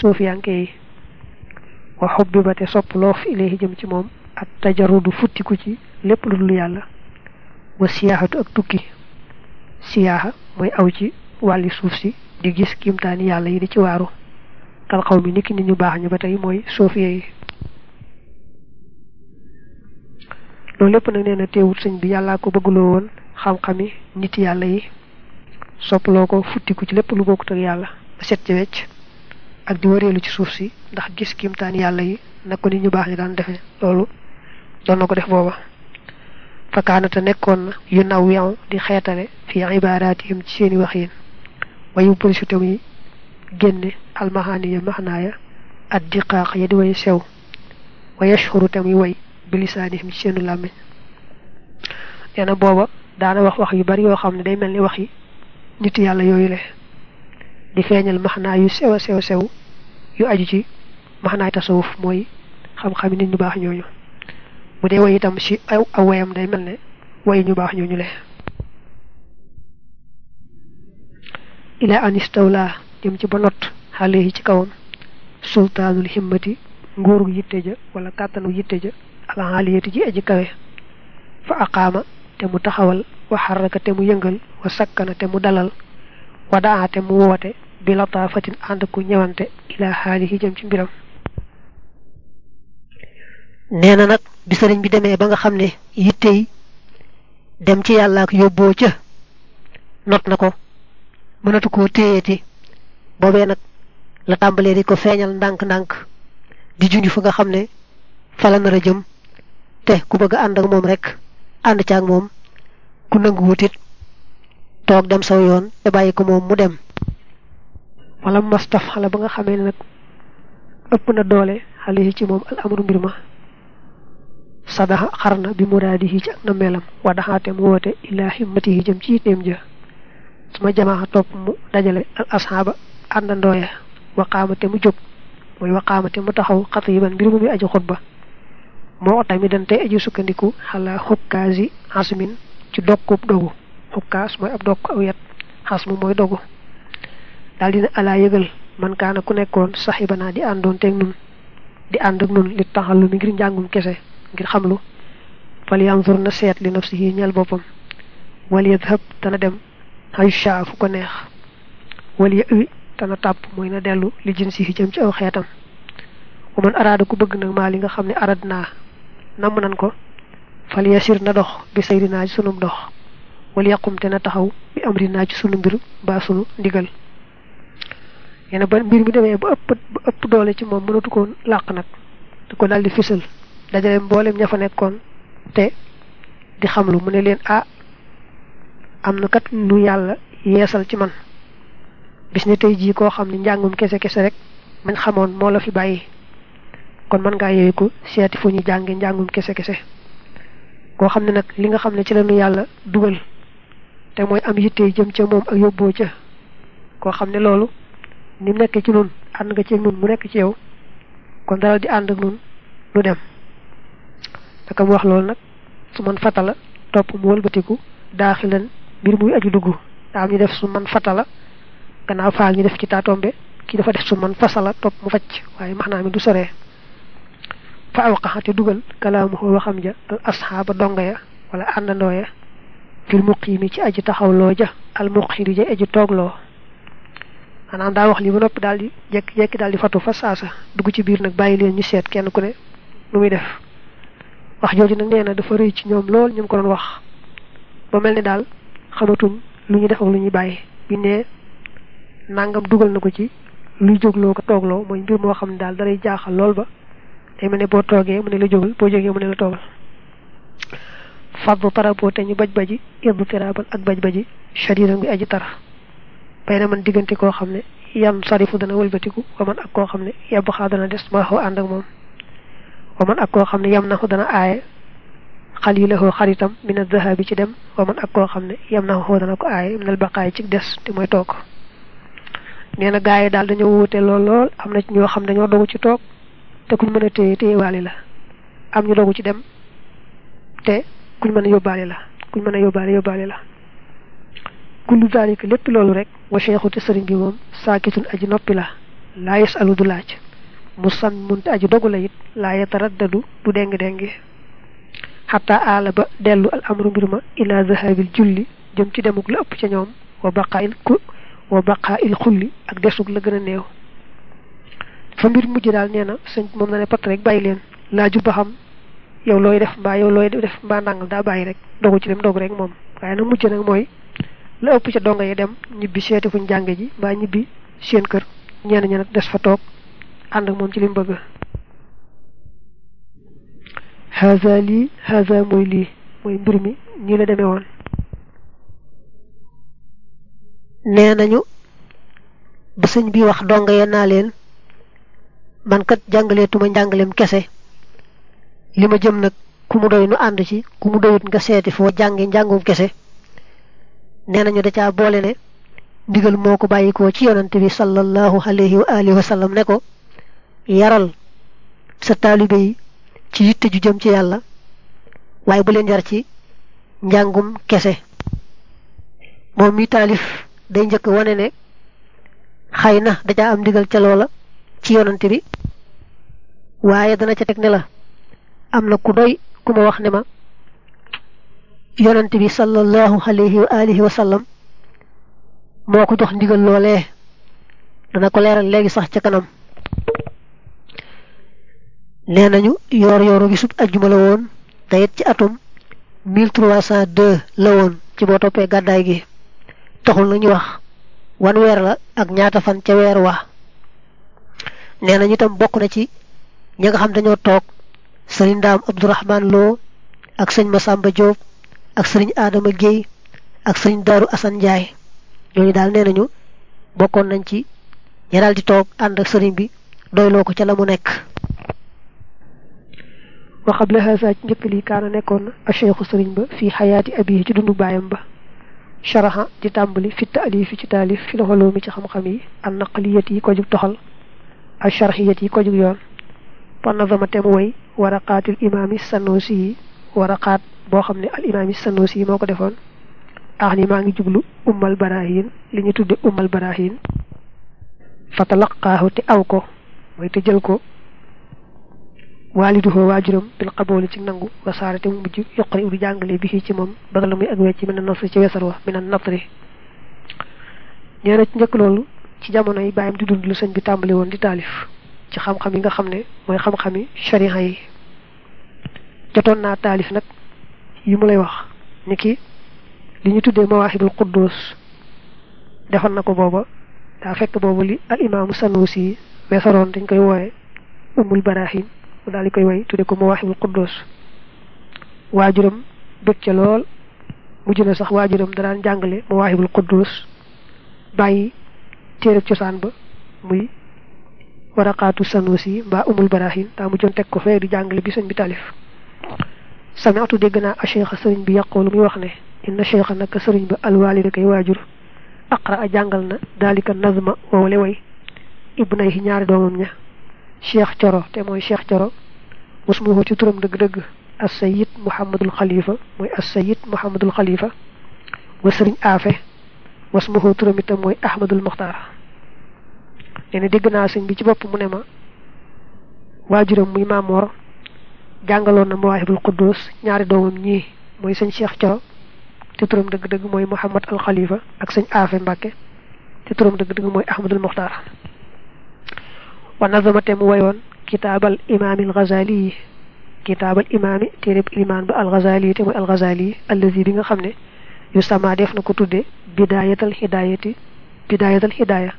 suufiyanke yi wa xubbiba te sopp loof ilayhi jëm ci moom. Ak tajarudu futtiku ci lépp lu dul yàlla. Wa siyaaxatu ak tukki. Siyaaxa mooy aw ci wàlli suuf si di gis kiimtaani yàlla yi di ci waaru. Kal xaw mi niki nit ñu baax ñu ba tey mooy suufiye yi. Loolu lépp nag nee na teewut sëñ bi yàllaa ko bëgguloo woon xam-xami nit yàlla yi. Ko futtiku ci lépp lu bokkut ak yàlla. Set ci wecc ak di wareelu ci suuf si ndax gis kiimtaan yàlla yi nag ko nit ñu baax ñi daan defe loolu doon na ko def booba fakaanata nekkoon na yu naw yaw di xeetale fi ibaratihim ci seeni wax yéen wayu polisu tamuy génne almahaani ya maxnaaya ad diqaaq ya di way sew wa yashhuru tamuy way bilisaanihim ci seenu làmmiñ nee na booba daana wax wax yu bari yoo xam ne day mel ni wax yi nit yàlla yooyu le di feeñal maxnaa yu sew sew sew yu aju ci maxnaay tasawuf mooy xam-xam nit ñu baax ñooñu bu dee way itam ci aw day mel ne way ñu baax ñooñu le ila an istawla jëm ci ba not xale ci kawam sultaanul himmati nguurug yitte ja wala kàttanu yitte ja alxaaliyati ji aji kawe fa aqaama te mu taxawal wa xarraka te mu yëngal wa sakkana te mu dalal wa daa te mu woote bi lataafatin ànd ku ñëwante ila xaalihi jëm ci mbiram. Nee na nag bi sëriñ bi demee ba nga xam ne yitte yi dem ci yàlla ak yóbboo ca not na ko mënatu koo téyeeti. Boobee nag la tàmbalee di ko feeñal ndànk-ndànk di junj fa nga xam ne fa la nar a jëm. Te ku bëgg a ànd ak moom rek ànd ca ak moom ku nangu wutit toog dem saw yoon te bàyyi ko moom mu dem wala mastaf xale ba nga xamee ne nag ëpp na doole xale ci moom al amru mbir ma. Sadaxa xarna bi muraadihi ci ak na melam wa daxaate mu woote ilaa himmatihi jëm ci yitteem ja. Suma jamaa topp mu dajale al asxaaba àndandooya waqaamate mu jóg mooy waqaamate mu taxaw xatiban mbir mu aji xutba. Moo tamit dañ tey aji sukkandiku xalaa xukkaasi xasmin ci dokkub dogu. Xukkaas mooy ab dokk aw yat xasmu mooy dogu daal dina alaa yëgal man kaana ku nekkoon saxibanaa di àndoon teeg nun di ànd ak nun li taxalu mi ngir njàngum kese ngir xamlu. Fal yanzur na seet li nafsihi ñeel boppam. Wal yadhab tana dem xayusha fu ko neex. Wal ya wi tana tàpp mooy na dellu li jinsihi jëm ci aw xeetam. Wa man araada ku bëgg nag maa li nga xam ne arad nan ko fal yasir na dox bi sayri naa ci sunum dox. Wal yaqum taxaw bi amri naa ci sunu mbir mbaa sunu ndigal yene ba mbir mi demee ba ëpp ba ëpp doole ci moom mënatu ko làq nag. Di ko daldi fisal dajale mboolem ña fa nekkoon te di xamlu mu ne leen ah am na kat lu yàlla yeesal ci man. Bis ne tey jii koo xam ne njàngum kese kese rek mañ xamoon moo la fi bàyyi. Kon mën ngaa yooyu ko seeti fu ñu jànge njàngum kese kese. Koo xam ne nag li nga xam ne ci lañu yàlla dugal te mooy am yitte jëm ca moom ak yóbboo ca. Koo xam ne loolu ni nekk ci nun ànd nga ci nun mu nekk ci yow kon dara di ànd ak nun nu dem. Daka mu wax loolu nag su man fatala topp mu wëlbatiku daaxilan mbir muy aju dugg. Daa ñu def su man fatala gannaaw faal ñu def ci taatombe ki dafa def su man fasala topp mu facc waaye maxnaa mi du soree. Fa dugal kalaamuhu waxam ja al donga ya wala àndandoo ya fil muqiimi ci aji taxawloo ja al muqiri ja aji maanaam daa wax li ba noppi daal di jekki jekki daal di fatu fa saasa dugg ci biir nag bàyyi leen ñu seet kenn ku ne nu muy def. Wax jooju nag nee na dafa rëy ci ñoom lool ñu ko doon wax. Ba mel ni daal xamatuñ lu ñu def ak lu ñuy bàyyi. Bi ne nangam dugal na ko ci luy jógloo ko toogloo mooy mbir moo xam ne daal daray jaaxal lool ba. Day mel ne boo toogee mu ne la jógal boo jógee mu ne la toogal. Faddu taraboo te ñu baj baji iddu tiraban ak baj baji shadidan bi aji tar bayna man digënté ko xamné yam sarifu dana wëlbatiku wa man ak ko xamné yab khadana des ma ho and ak mom wa man ak ko xamné yam nahu dana aaye khalilahu kharitam min adh-dhahabi ci dem wa man ak ko xamné yam yamnahu dana ko aaye min al-baqa'i ci des ti moy tok neena gaay dal dañu wuté lol lol amna ci ño xam dañu dogu ci tok te kuñu mëna téyé téyé walé la am ñu dogu ci dem té kuñu mëna yobale la kuñu mëna yobale yobale la kullu zalika lepp lolu rek wa shaykhu te serigne bi mom sakitun aji nopi la la yasalu du laaj musammun aji dogu la yit la yataraddadu du deng deng hatta ala ba delu al amru birma ila zahabil julli jëm ci demuk la upp ci ñoom wa baqa'il ku wa baqa'il khulli ak desuk la gëna neew fa mbir mujj dal neena señ mom na ne pat rek bayyi leen laaju ba xam yow loy def ba yow loy def ba nangal da bayyi rek dogu ci dem dogu rek mom waye na mujj nak moy la ëpp ca donga yi dem ñibbi seeti fuñ jànge ji mbaa ñibbi seen kër. Ñenn ña nag des fa toog ànd ak moom ci lim bëgg. Haza lii haza mooy lii mooy mbir mi nii la demee woon. Nee nañu ba sëñ bi wax donga ya naa leen man kat jàngaleetuma njàngalem kese. Li ma jëm nag ku mu doy nu ànd ci ku mu doyut nga seeti foo jànge njàngum kese nee nañu da caa boole ne ndigal moo ko bàyyikoo ci yonante bi sallallahu alayhi wa alihi wa sallam ne ko yaral sa taalibe yi ci yitte ju jëm ci yàlla bu yar ci kese. Moom mi taalif day njëkk wane ne xëy da am ndigal ca loola ci yonante bi waaye dana ca teg ne la am na ku doy wax ne ma yonante bi sallallahu alayhi wa alihi wa sallam moo ko jox ndigal loolee dana ko leeral léegi sax ca kanam. Nee nañu yoor yooru bisub ajjuma la woon te it ci atum 1302 la woon ci boo toppee gàddaay gi. Taxul nañu wax wan la ak ñaata fan ca weer wa. Nee nañu itam bokk na ci ñi nga xam dañoo toog sëriñ ndaam abdourahman loo ak sëñ masamba diop ak sëriñ adama guèye ak sëriñ daaru asan njaay ñooñu daal nee nañu bokkoon nañ ci ña di toog ànd ak sëriñ bi doyloo ko ca la wa qabla haza ci njëkk kaana nekkoon a cheikhu sëriñ ba fii xayaati abihi ci dundu baayam ba sharaha di tàmbali fi taalifi ci taalif fi loxoloo mi ci xam-xam yi an naqliyat yi ko jug toxal ak sharxiyat yi ko jug yoon fa nazama tem woy waraqaatil imaami sanusi yi boo xam ne al imaami sanusi moo ko defoon ax ni maa ngi jublu ummal barahin li ñu tudde ummal barahin fa talaqaahu te aw ko mooy te jël ko waaliduhoo waajuram bil qabooli ci nangu wa saare te mu mujj yoqari udu jàngale bi ci moom bëgg la muy ak wecc mi na nasri ci wesar wa mi na natri nee na ci njëkk loolu ci jamono yi bàyyam di dund lu sëñ bi tàmbali woon di taalif ci xam-xam yi nga xam ne mooy xam-xami shariha yi jotoon naa taalif nag yi mu lay wax ni ki li ñu tuddee mawaahibul quddus defoon na ko booba daa fekk boobu li al imaamu sanusi weesaroon dañ koy wooye umul barahin mu daal di koy way tudde ko mawaahibul quddus. Waajuram bëgg ca lool mujj na sax waajuram da daan jàngale quddus bàyyi cosaan ba muy waraqaatu sanusi mbaa umul barahin daa mujjoon teg ko fee di jàngale bi bi taalif سمعت دغنا الشيخ سرين بي يقول مي إن الشيخ نك سرين بي الوالد كي واجور أقرأ جانغلنا ذلك النظم وولي وي ابن هي نياري دومم نيا. شيخ تيرو تي موي شيخ تيرو اسمه تي تورم دغ دغ. السيد محمد الخليفة موي السيد محمد الخليفة. وسرين آفة. واسمه تورم تي موي أحمد المختار. يعني دغنا سرين بي سي بوب مونيما واجورم مي مامور. Jàngaloon na mawaahibul quddus ñaari doomam ñii mooy sëñ cheikh coro te turam dëgg-dëgg mooy muhammad al xalifa ak sëñ aafe mbàkke te turam dëgg-dëgg mooy ahmadul muxtaar wa nazamate mu wayoon kitaabal imaamil ghazali yi kitaabal imaami téereb imaan ba al ghazali te mooy al ghazali allazi bi nga xam ne yu sama def na ko tudde bidaayatal hidaayati bidaayatal hidaaya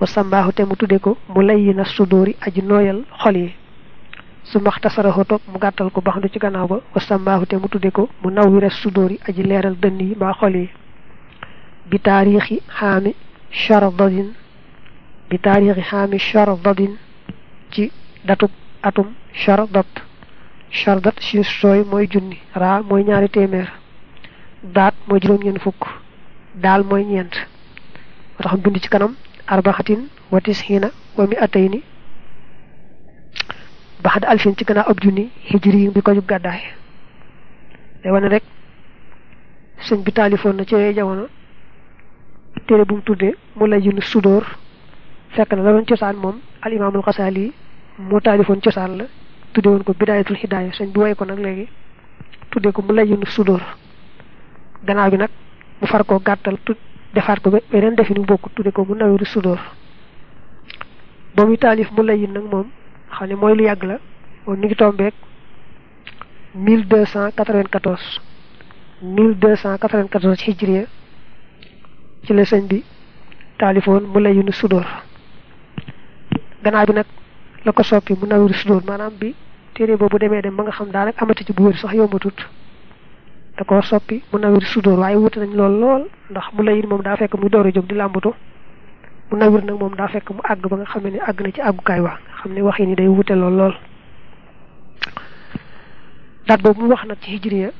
wa sambaahu te mu tudde ko mu layyina sudóori aji nooyal xol yi su maxtasaraho toog mu gàttal ko baxandu ci gannaaw ba wa sambaahu te mu tudde ko mu nawwira sudóori aji leeral dënn yi mbaa xol yi bi taarixi xaami charadadin bi taarixi xaami charadadin ci datub atum charadat charadat si sooy mooy junni raa mooy ñaari téeméer daat mooy juróom ñeent fukk daal mooy ñeent tax bind ci kanam arbaxatin wa tisxiina wa mi atayni baxad alfin ci gannaaw ab junni hijri bi ko jub gàddaay. Day wane rek sëñ bi taalifoon na ci yooyu jamono. Téere bu mu tuddee mu lay junni sudóor fekk na la doon cosaan moom al imaamul xasaali moo taalifoon cosaan la. Tudde woon ko bidaayatul hidaaya. Sëñ bi way ko nag léegi. Tudde ko mu layyinu sudóor gannaaw bi nag mu far koo gàttal tu defaat ko beneen definu bokk tudde ko mu nawiru sudóor ba muy taalif mu layyin nag moom xam ne mooy lu yàgg la. Mi ngi deux cent quatre-vingt-quatorze. hijriya ci la sëñ bi taalifoon mu layyinu sudóor gannaaw bi nag la ko soppi mu nawiru sudóor maanaam bi téere boobu demee dem ba nga xam daanaka amati ci bu wér sax yombatut da ko soppi mu nawir sudóor waaye wute nañ lool lool ndax mu layit moom daa fekk muy door a jóg di làmbatu mu nawir nag moom daa fekk mu àgg ba nga xam ne àgg na ci àggukaay wax nga xam ne wax yi ni day wute lool lool date boobu mu wax nag ci hijriya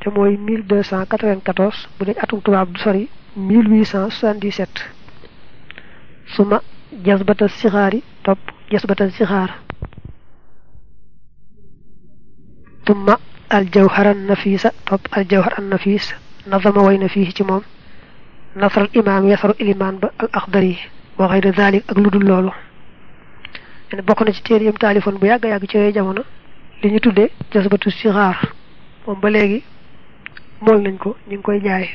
te mooy mille deux cent quatre-vingt-quatorze bu dee atum tubaab du sori mille huit cent soixante-dix-sept suma jasbata sixaari topp jasbata sixaar tumma aljawhar an nafisa topp aljawhar an nafis nazama way na fii ci moom nasral imaam yasaru ilimaan ba al axdari wa xayra dalik ak lu dul loolu. Ene bokk na ci téere yam taalifoon bu yàgg yàgg ci jamono li ñu tuddee jasbatu sixaar moom ba léegi mool nañ ko ñu ngi koy jaay.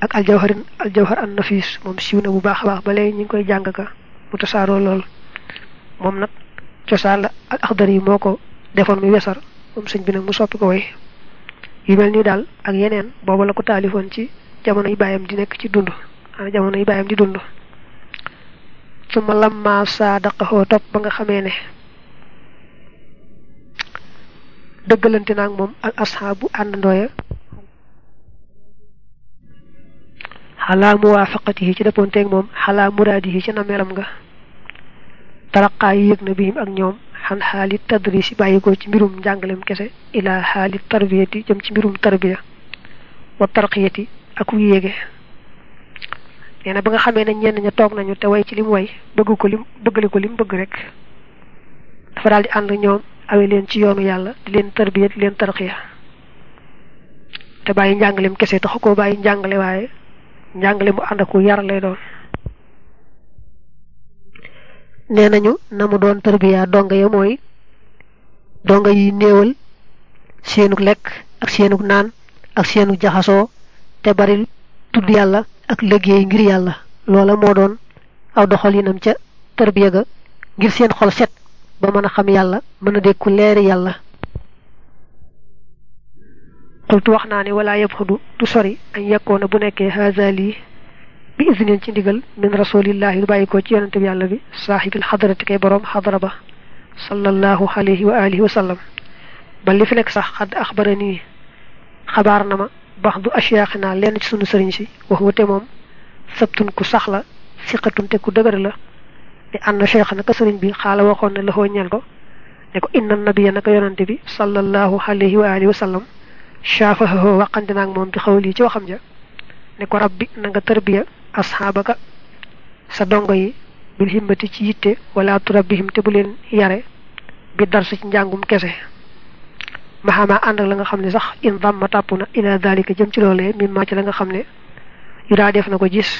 Ak aljawharin aljawhar an nafis moom siiw na bu baax baax ba léegi ñu ngi koy jàng ka nag cosaan la al axdari moo ko defoon muy wesar moom sëñ bi nag mu soppi ko way. Daal ak yeneen booba la ko taalifoon ci jamono yi bàyyam di nekk ci dund. Ana jamono yi bàyyam di dund. Su ma lamma saa daqaxoo topp ba nga xamee ne dëggalante naag moom al ashaabu àndandooya xalaa muwaafaqatihi ci dëppoonteeg moom xalaa muraadihi ci nameelam nga taraqaa yi yëg na bihim ak ñoom xaali tadris yi bàyyi ko ci mbirum njàngalem kese ila xaali tarbiyati jëm ci mbirum tarbiya wa tarqiyati ak wu yéege nee na ba nga xamee ne ñenn ña toog nañu te way ci lim way bëgg ko lim bëggale ko lim bëgg rek. Dafa daal di ànd ñoom awe leen ci yoonu yàlla di leen tarbiya di leen tarqiya. Te bàyyi njàngalem kese taxu koo bàyyi njàngale waaye njàngale mu ànd aku yar lay doon. Nee nañu na mu doon tarbiya donga ya mooy donga yi néewal seenug lekk ak seenug naan ak seenug jaxasoo te bari tudd yàlla ak liggéey ngir yàlla loola moo doon aw doxalinam ca tarbiya ga ngir seen xol set ba mën a xam yàlla mën a dékku leeri yàlla xultu wax naa ne wala yëpp xadu du sori añ yekkoona bu nekkee haazali bi isnin ci ndigal min rasulillahi lu bàyyi ci yonente bi yàlla bi saaxibil xadarati kay boroom xadara ba sallallahu alayhi wa alihi wa sallam ba li fi nekk sax xadd axbarani xabaar na ma bax du asiyaaxinaa lenn ci sunu sëriñ si wax wate moom sabtun ku sax la siqatun te ku dëgër la di ànd cheikh naka sëriñ bi xaala waxoon ne la xoo ñeel ko ne ko inna nabiya naka yonante bi sallallahu alayhi wa alihi wa sallam shaafahahu waqante naag moom bi xawli ci waxam ja ne ko rabbi na nga tarbiya asxaabaka sa dongo yi bil himmati ci yitte wala turabbihim te bu leen yare bi dar ci njàngum kese maxamaa ànd ak la nga xam ne sax in damma tàpp na ila dalika jëm ci loolee mimma ci la nga xam ne yu daa def na ko gis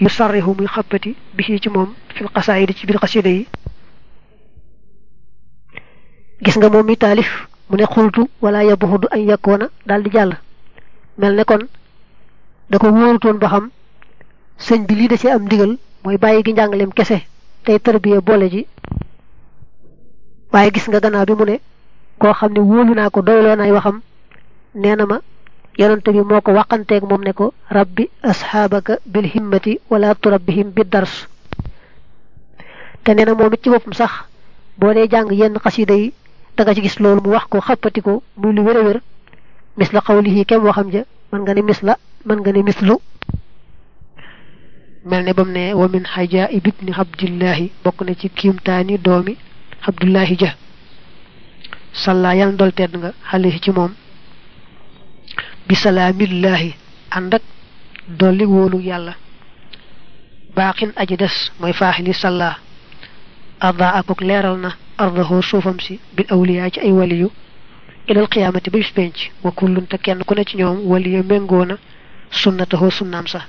yu sarrihu xappati bi ci moom fil xasaayidi ci biir xasida yi. Gis nga moom mi taalif mu ne xultu wala yabuxudu añ yakkoona daal di jàll. Mel ne kon da ko wóorutoon ba xam sëñ bi lii da ci am ndigal mooy bàyyi gi njàngaleem kese tey tarbiya boole ji. Waaye gis nga gannaaw bi mu ne ko xamne wonuna ko doylo nay waxam neena ma yonante bi moko waxante ak mom ne ko rabbi ashabaka bil himmati wala turabbihim bid dars tanena neena ci bopum sax bo day jang yenn qasida yi da nga ci gis lolou mu wax ko xapati ko mu lu wërë wër misla qawlihi kam waxam ja man nga ni misla man nga ni mislu melne bam ne wa min haja'i ibn abdullah bokku ne ci kimtani domi abdullah ja salla yal ndol tedd nga alayhi ci mom bi salamillahi and ak doli wolu yalla baqin aji dess moy faaxili salla arda akuk leral na ardahu suufam si bil awliya ci ay waliyu ila al qiyamati bis penc wa kullun ta kenn ku ne ci ñoom waliyu mengona sunnatahu sunnam sa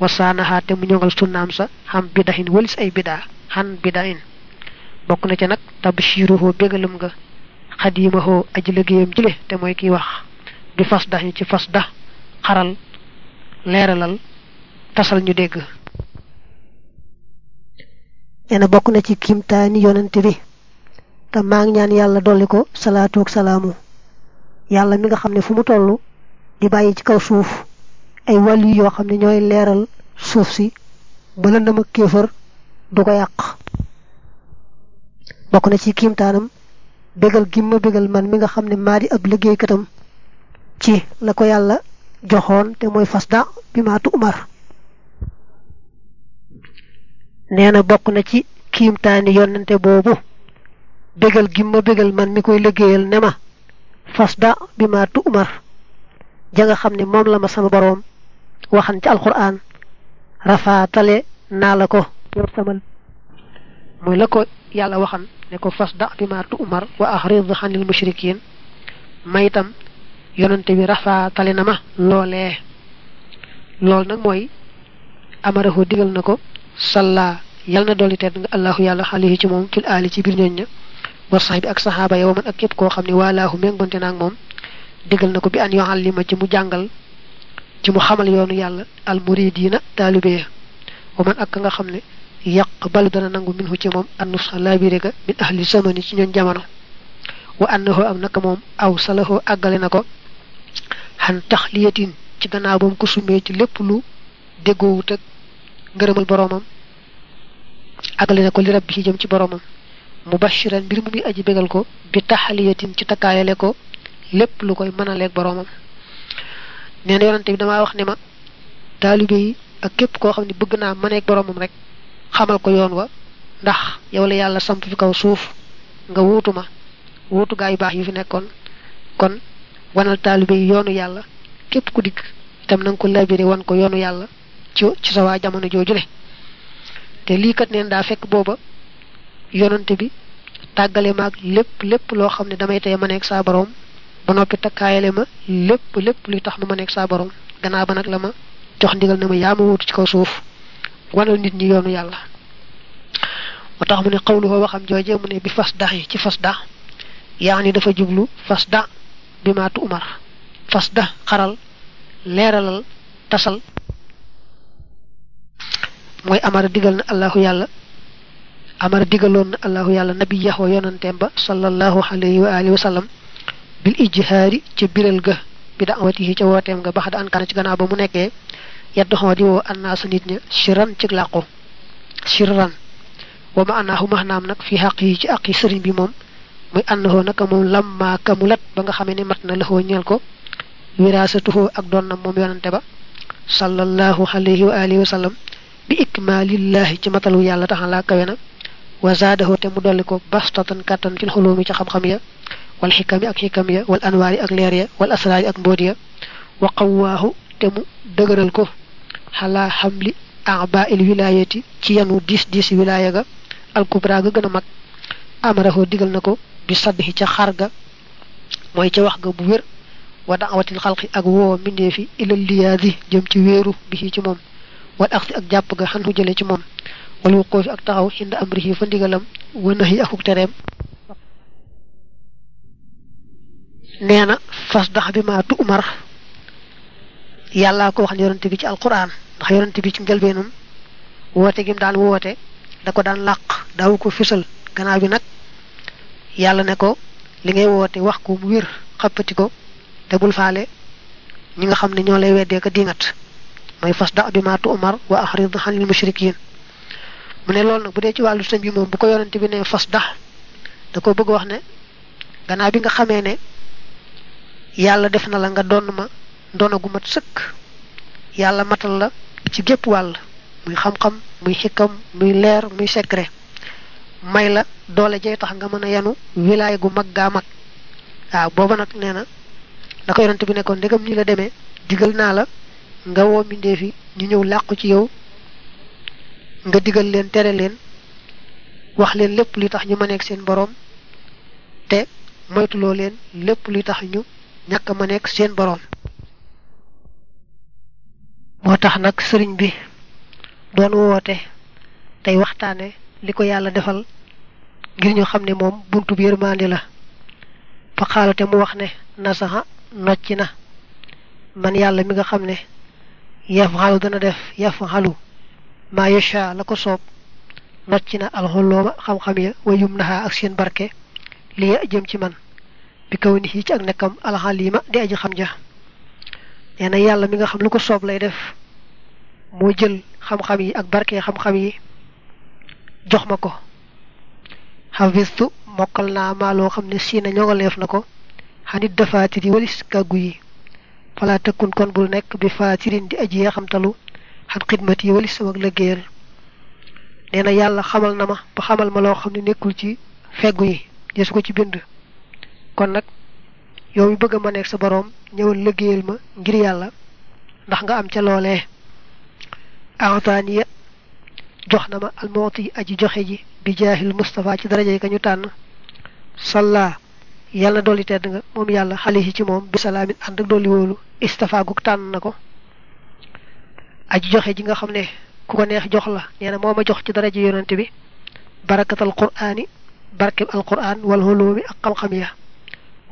wa sanaha te mu ñongal sunnam sa ham bidahin walis ay bida han bidain bokku na ci nak tabshiruhu begalam nga xadimahu aji liggéeyam jile te mooy kiy wax. Bi fas dax ci fas da xaral leeralal tasal ñu dégg. Neena bokk na ci kimtaani yonante bi. Te maa ngi ñaan yàlla dolli ko salaatu ak salaamu. Yàlla mi nga xam ne fu mu toll di bàyyi ci kaw suuf ay wàllu yoo xam ne ñooy leeral suuf si ba lëndëm ak kéefër du ko yàq. Bokk na ci kiimtaanam bégal gi ma bégal man mi nga xam ne maa di ab liggéeykatam ci la te fasda bi maatu umar. nee na bokk na ci kiimtaani yonante boobu bégal gi ma bégal man mi koy liggéeyal ne fasda bi maatu umar. ja nga xam ne moom la ma sama boroom waxan ci alquran mooy la ko yàlla waxan ne ko fasda bi maatu umar wa ahrid xanil mushrikin ma itam yonante bi rafaatale na ma lool nag mooy amarahu digal na ko salla yal na dolli nga allahu yàlla alayhi ci moom fil aali ci biir ñooñ ña war sax bi ak saxaaba yow man ak képp koo xam ne waalaahu méngonte naag moom digal na ko bi an yuallima ci mu jàngal ci mu xamal yoonu yàlla al muridina taalibe ya wa man ak nga xam ne yaqbalu dana nangu minhu ci mom an nusxa labiré ga min ahli zamani ci ñoon jamono wa annahu am naka mom aw salahu agale nako han takhliyatin ci gannaaw bam ko sumé ci lepp lu déggoowut ak ngërëmal boromam agale nako li rabbi jëm ci boromam mubashiran bir mu aji begal ko bi tahliyatin ci takayale ko lepp lu koy manale ak boromam neena yonante bi dama wax ni ma talibé yi ak képp koo xam ne bëgg naa maneeg boromam rek xamal ko yoon wa. Ndax yow la yàlla samp fi kaw suuf nga wuutu ma wuutu gaa baax yu fi nekkoon. Kon wanal taalibe yi yoonu yàlla képp ku dikk itam na ko labiré wan ko yoonu yàlla ci ci sa waa jamono joojule te lii kat neen daa fekk booba yonante bi tàggale maag lépp lépp loo xam ne damay tey ma nekk saa boroom ba noppi takkaayale ma lépp lépp luy tax ma ma nekk saa boroom. Gannaaw ba nag la ma jox ndigal na ma yaa ma wuutu ci kaw suuf wanal nit ñi yoonu yàlla. Moo tax mu ne xawluhoo waxam jooje mu ne bi fas dax yi ci fas dax yaa ni dafa jublu fas da bi maatu umar fas da xaral leeralal tasal. Mooy amara digal na allahu yàlla amara digaloon na allahu yàlla nabi yaxwa yonanteem ba sallallahu alayhi wa alihi wa sallam bil ijhaari ci biral ga bi daawatihi ca wooteem nga da ankana ci gannaaw ba mu yaddu xoo di woo annaasa nit ña shiran ci làqu shirran wa ma anaahu maxnaam nag fi xaq yi ci aqi sëriñ bi moom muy àndahoo naka moom lamma kamulat ba nga xamee ne mat na laxoo ñeel ko wiraasatuhoo ak doon na moom yonante ba sallallahu alayhi wa alihi wa sallam bi ikmaalillahi ci matalu yàlla taxalaa kawe na wa zaadahoo te mu dolli ko bastatan kàttan fil xulumi ci xam-xam ya wal xikami ak xikam ya wal anwaari ak leer ya wal asraari ak mbóot ya wa qawwaahu te mu dëgëral ko ala hamli a'ba il wilayati ci yanu dis dis wilaya ga al kubra ga gëna mag amarahu digal nako bi sabbi ci xar ga moy ci wax ga bu wër wa da'watil khalqi ak wo minde fi ila liyadi jëm ci wéru bi ci mom wal akhti ak japp ga xanu jëlé ci mom wal wuquf ak taxaw hinda amrihi fa ndigalam wa nahi akuk terem neena fasdah bima tu'mar yàllaa ko wax yonante bi ci alquran. Ndax yonante bi ci njëlbeenum woote gim daan woote da ko daan làq daawu ko fisal gannaaw bi nag yàlla ne ko li ngay woote wax ko mu wér xappati ko te bul faale ñi nga lay weddee ko dingat mooy fas da bi maatu umar wa ahrid xanil mushrikin mu ne loolu nag bu ci wàllu sëñ bi bu ko yonante bi ne fas da ko bëgg wax ne bi nga ne def na la nga ma ndono gu mat sëkk yàlla matal la ci gépp wàll muy xam-xam muy xikam muy leer muy secret. May la doole jay tax nga mën a yenu wilaay gu mag gaa mag. Waaw booba nag nee na da ko yonante bi nekkoon ndegam ni la demee digal naa la nga woo mbindee fi ñu ñëw làqu ci yow nga digal leen tere leen wax leen lépp li tax ñu seen boroom te moytuloo leen lépp li tax ñu ñàkk seen boroom moo tax bi doon woote tey waxtaane li ko yàlla defal ngir ñu xam ne buntu bi yërmandi la. Fa xaalate mu wax ne nasaxa nocci na. Man yàlla mi nga xam ne dana def yafaxalu maa yasha na xam-xam ya wayum naxaa ak seen barke li jëm ci man bi kaw ni ci ak nekkam alxalima di aji xam ja nee na yàlla mi nga xam lu ko soob lay def moo jël xam-xam yi ak barke xam-xam yi jox ma ko xafistu mokkal naa maa loo xam ne siina ñogaleef na ko xanit dafaatiri walis kàggu yi fala tëkkun kon bul nekk bi faatirin di aji xamtalu xan xidmat yi walis sama liggéeyal nee na yàlla xamal na ma ba xamal ma loo xam ne nekkul ci feggu yi desu ko ci bind kon nag yow mi bëgg ma nekk sa boroom ñëwal liggéeyal ma ngir yàlla ndax nga am ca loolee. Axtaaniya jox na ma almooti aji joxe ji bi jaahil Mustafa ci daraja yi ka ñu tànn. Salla yàlla dolli tedd nga moom yàlla xale ci moom bi salaamin ànd ak dolli wóolu istafa gu tànn na ko. Aji joxe ji nga xam ku ko neex jox la nee na jox ci daraja yonante bi barkeb wal ak xam-xam ya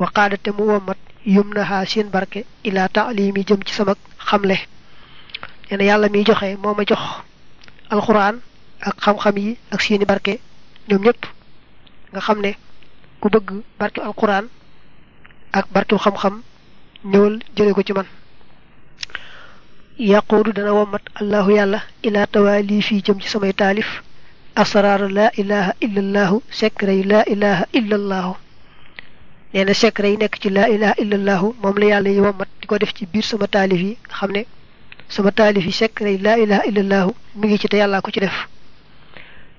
وقالت تمو مت يمنها سين بركة إلى تعليم جمج سمك خملة. يعني يالا مي جوخي موما جوخ القرآن أك خم خمي أك سين بركة. نم يب نغا خملة كو بركة القرآن أك بركة خم خم نول جلو كو يقول دنا ومت الله يالا إلى توالي في جمج سمك تالف أسرار لا إله إلا الله سكري لا إله إلا الله nee na secret yi nekk ci laa ilaha illa allahu moom la yàlla yi wommat di ko def ci biir sama taalif yi nga xam ne sama taalif yi secret yi laa ilaha illa allahu mi ngi ci te yàllaa ko ci def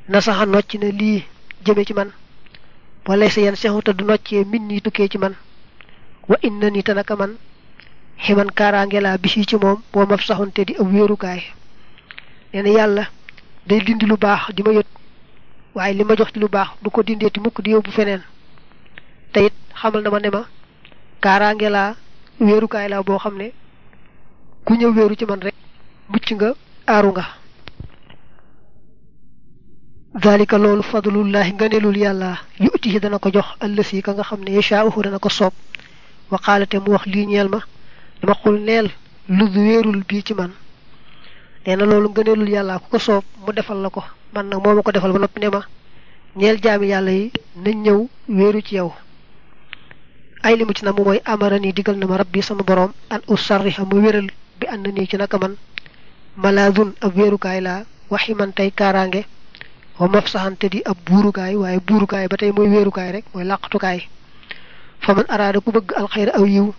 nasaxa nocc na lii jëme ci man wala sa yan sexuta du noccee min nii tukkee ci man wa inna ni te naka man ximan kaaraange laa bisi ci moom boo ma saxunte di ab wéerukaay nee na yàlla day dindi lu baax di ma yët waaye li ma jox ci lu baax du ko dindeeti mukk di yóbbu feneen te it xamal na ma ne ma kaaraange laa wéerukaay laa boo xam ne ku ñëw wéeru ci man rek mucc nga aaru nga. Dalika loolu fadlullahi ngëneelul yàlla yu'tihi dana ko jox ëllësi ka nga xam ne dana ko soob. Wa xaalate mu wax lii ñeel ma dama xul neel lu wéerul bii ci man. Nee na loolu ngëneelul yàlla ku ko soob mu defal la man nag moo defal ba ne ma ñeel jaami yi ci yow ay limu ci namu moy amarani digal na ma rabbi sama borom an usarriha mu wëral bi annani ci naka man malazun ab wëru kay la wahiman tay karange wa mafsahan tadi ab buru kay waye buru kay batay moy wëru kay rek moy laqtu kay faman arada ku bëgg al khair aw yiw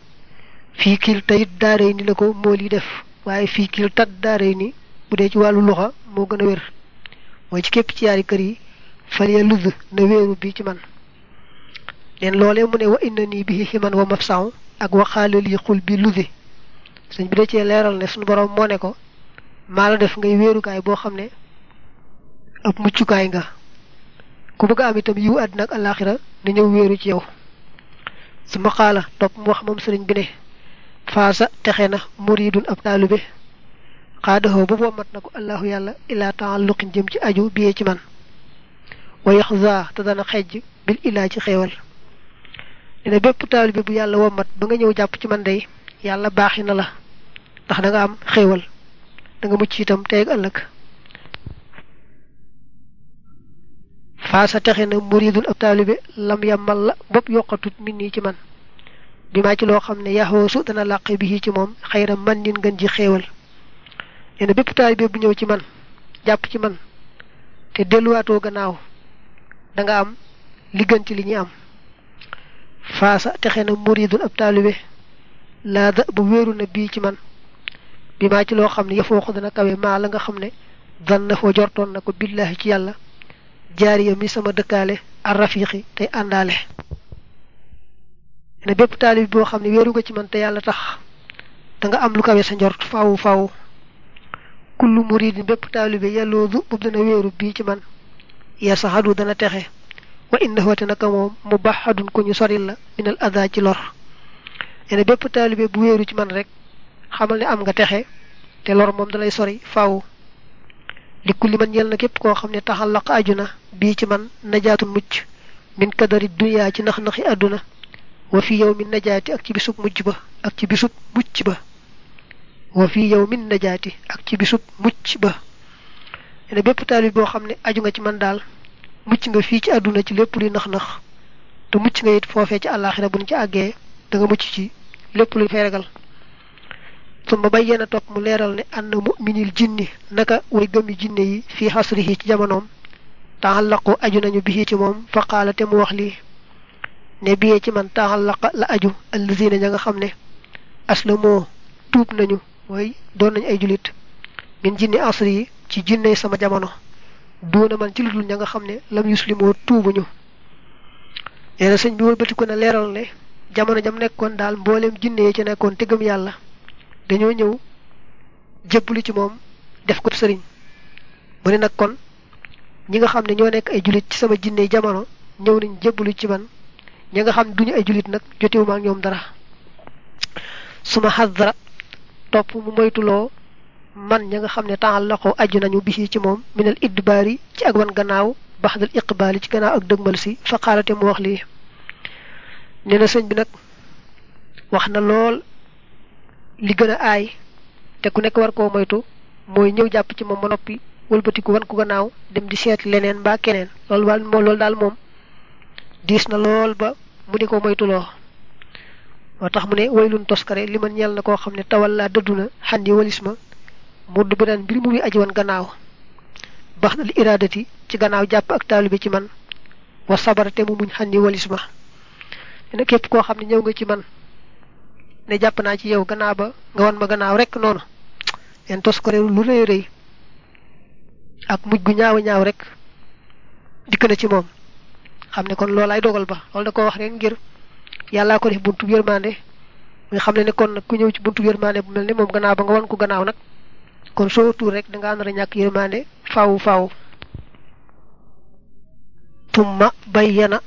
fi kil tay daare ni lako mo li def waye fi kil tad daare ni budé ci walu loxa mo gëna wër moy ci kep ci yari kër yi fa ya luz na wëru bi ci man len lolé mu ne wa innani bihi himan wa mafsa'u ak wa qala li qulbi ludhi señ bi da ci leral ne suñu borom mo ne ko mala def ngay wéru kay bo xamne ak muccu kay nga ku bëgg am itam yu adna al-akhirah ni ñew wéru ci yow suma xala top mu wax mom señ bi ne fasa taxena muridun ab talibé qadahu bu bo mat nako allah yalla ila ta'alluq jëm ci aju biye ci man wa yakhza tadana xejj bil ilahi xewal dina bépp taalube bu yàlla womat ba nga ñëw jàpp ci man day yàlla baaxi la. Ndax da nga am xéewal da nga mucc itam tey ak ëllëg. Faasa texe na muridun ab taalibe lam yàmmal la bopp yokkatut min nii ci man. Bi maa ci loo xam ne yaxoosu dana làqe bi ci moom xëyra man nin ngën ji xéewal. Nee na bépp taalibe bu ñëw ci man jàpp ci man te delluwaatoo gannaaw da nga am li gën ci li ñuy am faasa texe na muridun ab taalibe laada bu wéeru na bii ci man bi maa ci loo xam ne yafooxu dana kawe maa la nga xam ne dan na foo jortoon na ko billahi ci yàlla jaariya mi sama dëkkaale ar rafiqi tey àndaale ne bépp taalib boo xam ne wéeru nga ci man te yàlla tax da nga am lu kawe sa njort faaw faaw kullu muridin bépp taalibe yàlloodu boobu dana wéeru bii ci man ya saxadu dana texe وإنه تنك مباحد كن يصري الله من الأذى جلور إن يعني بيب تالي بيبوير جمان رك. خامل نعم غتخي تلور ممدلي صري فاو. لكل من يلنا كيب كو خامل تحلق أجنا. بي جمان نجاة مج. من قدر الدنيا جنخ نخي أدنا. وفي يوم النجاة أكتب سب مجبة أكتب سب مجبة وفي يوم النجاة أكتب سب مجبة إن يعني بيب تالي بيب خامل أجنا جمان دال. Mucc nga fii ci àdduna ci lépp luy nax nax te mucc nga it foofee ci àllaaxira buñ ci àggee da nga mucc ci lépp luy feregal summa bayyana topp mu leeral ne anna mu'minil jinni naka way gëmi jinne yi fii xasrihi ci jamonoom taxallaqu aju nañu bihi ci moom fa qaala te mu wax lii ne biyee ci man taxallaqa la aju allazina ña nga xam ne aslamoo tuub nañu mooy doon nañu ay julit min jinni asri yi ci jinne sama jamono duuna man ci ludul ña nga xam ne lam yuslimoo tuubuñu. Nee na sëñ bi wëlbatiku na leeral ne jamono jam nekkoon daal mbooleem jinne yi ci nekkoon te gëm yàlla dañoo ñëw jébbalu ci moom def ko mu ne kon ñi nga xam ne nekk ay julit ci sama jinne jamono ñëw nañ jébbalu ci man ñi nga xam duñu ay julit nag jotewuma ak ñoom dara. Suma xadra topp mu moytuloo man ña nga xam ne taxal la ko aju nañu bisi ci moom minal idbaari ci ak wan gannaaw baxdal iqbaali ci gannaaw ak dëgmal si fa xaalate wax lii. Nee sëñ bi nag wax na lool li gën a aay te ku nekk war koo moytu mooy ñëw jàpp ci moom ba noppi wëlbatiku wan ko gannaaw dem di seet leneen mbaa keneen. Loolu daal moo loolu daal moom diis na lool ba mu di ko moytuloo. Moo tax mu ne waylun toskare li man ñeel na koo xam ne tawal laa dëddu na xan yi walis ma mudd bi daan mbir mu muy aji wan gannaaw. Bax na li iraadati ci gannaaw jàpp ak taalibe ci man. Wa sabarate mu muñ xan yi walis ma. Ne képp koo xam ne ñëw nga ci man ne jàpp naa ci yow gannaaw ba nga wan ma gannaaw rek noonu. En toskare lu rëy rëy. Ak mujj gu ñaaw ñaaw rek dikk na ci moom. Xam ne kon loolu ay dogal ba. Loolu da ko wax rek ngir yàllaa ko def buntu yërmande. Nga xam ne kon ku ñëw ci buntu yërmande bu mel ni moom gannaaw ba nga wan ko gannaaw nag kon soo tuur rek da ngaa nar a ñàkk faaw faaw. Tumma bayyana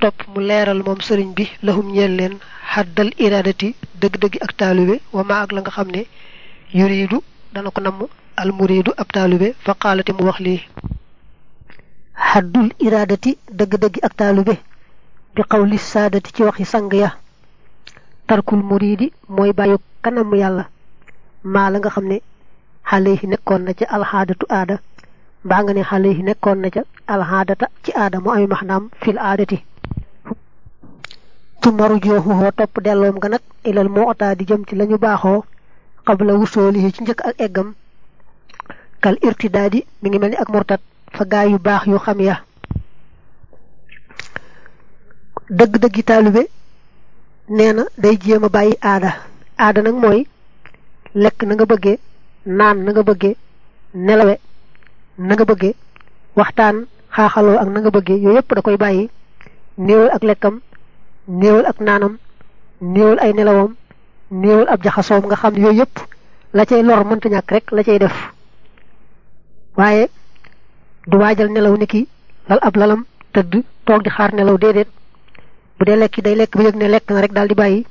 topp mu leeral moom sëriñ bi lahum ñeel leen xaddal iradati dëgg-dëggi ak taalibe wa ma ak la nga xam ne yuridu dana ko namm al muridu ab taalibe fa xaalate mu wax lii. Xaddul iradati dëgg-dëggi ak taalibe bi xawli saadati ci waxi sang ya. Tarkul muridi mooy bàyyi kanam yàlla. Maa la nga xam ne xale yi nekkoon na ca alxaadatu aada. Mbaa nga ne xale yi nekkoon na ca alxaadata ci aada mu ay maxnaam fil aadati. Tumaru jooxuhoo topp delloom nga nag ilal moo otaa di jëm ci lañu baaxoo xabla wusoolihi ci njëkk ak eggam. Kal irtidaadi mi ngi mel ni ak murtat fa gaay yu baax yu xam ya. Dëgg-dëggi taalibe nee na day jéem a bàyyi aada. Aada nag mooy lekk na nga bëggee naan na nga bëggee nelawe na nga bëggee waxtaan xaaxaloo ak na nga bëggee yooyu da koy bàyyi. Néewal ak lekkam néewal ak naanam néewal ay nelawam néewal ab jaxasoom nga xam yooyu la cay lor mënta ñàkk rek la cay def. Waaye du waajal nelaw ni ki lal ab lalam tëdd toog di xaar nelaw déedéet. Bu dee lekk day lekk ba yëg ne na rek di bàyyi.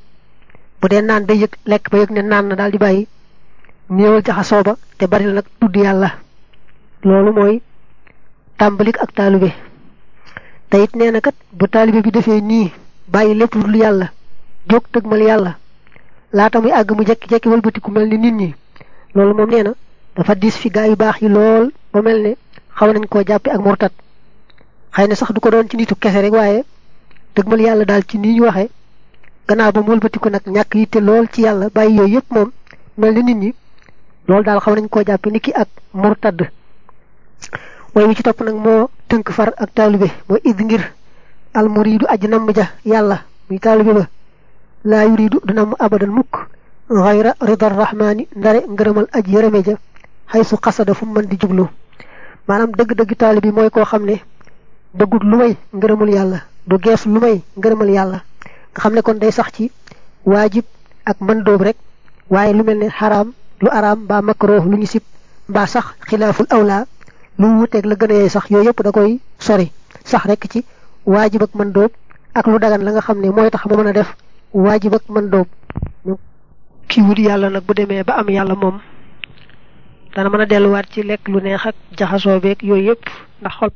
Bu dee naan day yëg lekk ba yëg naan na di bàyyi néewal jaxasoo ba te bari nag tudd yàlla. Loolu mooy tàmbalik ak taalibe. Te it nee na kat bu taalibe bi defee nii bàyyi lépp lu yàlla jóg tëgmal yàlla laata muy àgg mu jekki-jekki mel ni nit ñi. Loolu moom nee na dafa diis fi gaa yu baax yi lool ba mel ne xaw nañ koo jàppe ak murtat. Xëy na sax du ko doon ci nitu kese rek waaye dëgmal yàlla daal ci nii ñu waxee gannaaw ba mu walbatiku nag ñàkk yitte lool ci yàlla bàyyi yooyu yëpp moom mel ni nit ñi loolu daal xaw nañ koo jàppe ni ki ak murtad. Way wi ci topp nag moo tënk far ak taalibe mooy id ngir al muridu aji namm ja yàlla muy taalibe ba. Laa yuridu du namm abadan mukk xayra ridar rahmaani ndare ngërëmal aji yërëme ja xay su xasada fu mu mën di jublu. Maanaam dëgg-dëgg taalibe mooy koo xam ne bëggut lu may ngërëmul yàlla du gees lu may ngërëmal yàlla. Nga xam ne kon day sax ci waajib ak mën doob rek waaye lu mel ne xaraam lu araam mbaa makruh lu ñu sib mbaa sax xilaaful awlaa lu wuteeg la gën a yey sax yooyu yëpp da koy sori. Sax rek ci waajib ak mën doob ak lu dagan la nga xam ne mooy tax mu mën a def waajib ak mën doob ki wut yàlla nag bu demee ba am yàlla moom dana mën a delluwaat ci lekk lu neex ak jaxasoo beeg yooyu yëpp ndax xol